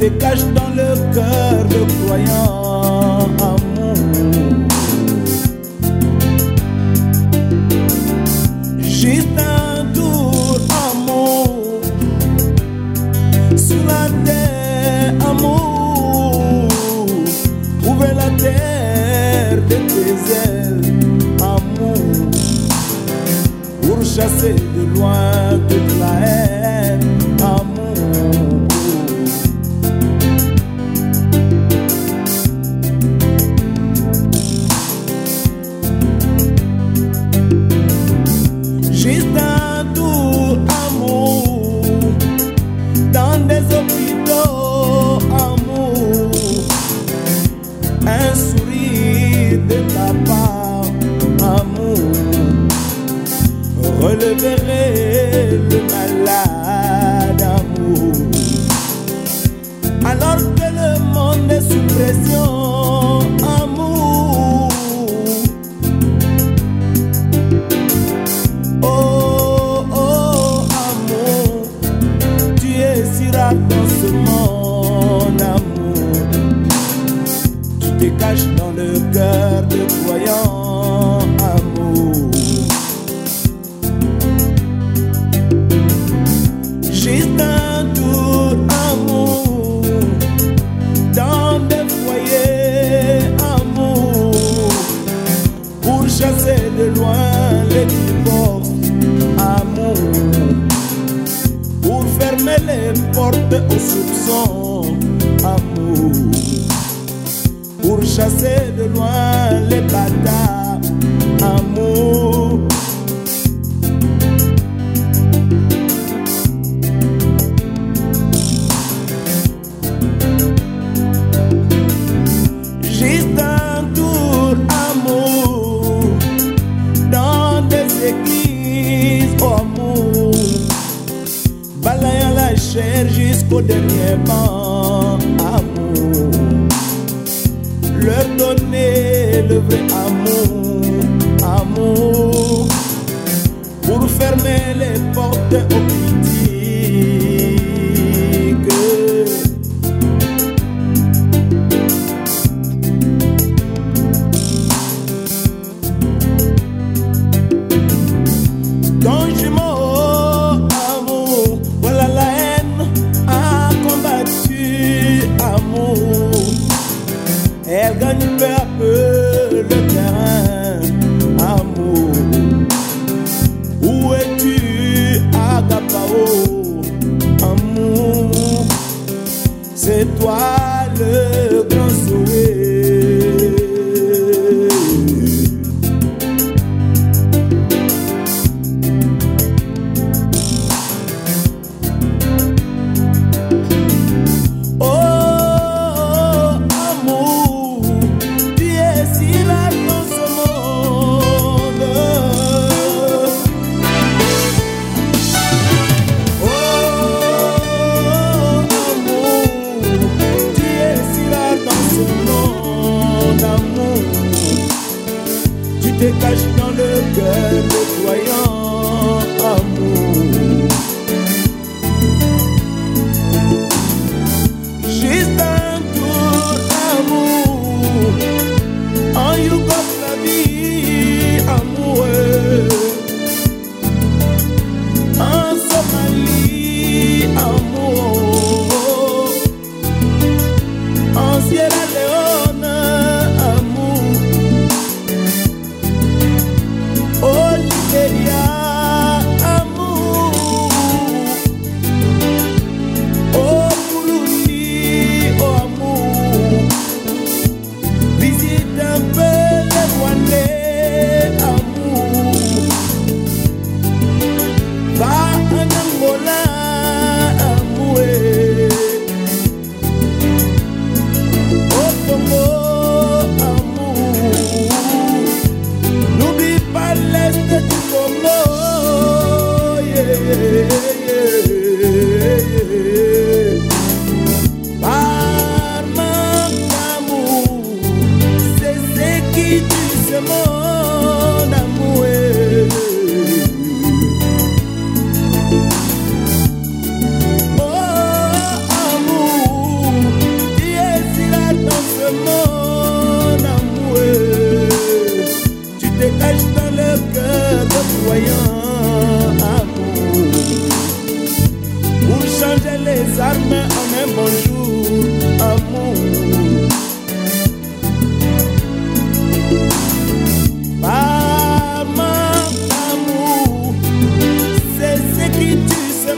te caches dans le cœur de croyants amour. Juste un tour, amour, sur la terre, amour. Ouvre la terre de tes ailes, amour, pour chasser de loin toute Un tour, amour, dans des hôpitaux, amour, un sourire de ta part, amour, releverait le malade, amour. Alors que le monde est sous pression, te caches dans le cœur de croyants, amour. Juste un tour, amour, dans des foyers, amour. Pour chasser de loin les divorces, amour, pour fermer les portes aux soupçons, amour, pour chasser de loin les bâtards, amour. Juste un tour, leur donner le vrai amour, amour, mélanger les armes en un bonjour, amour. Maman, amour, c'est ce que tu sais,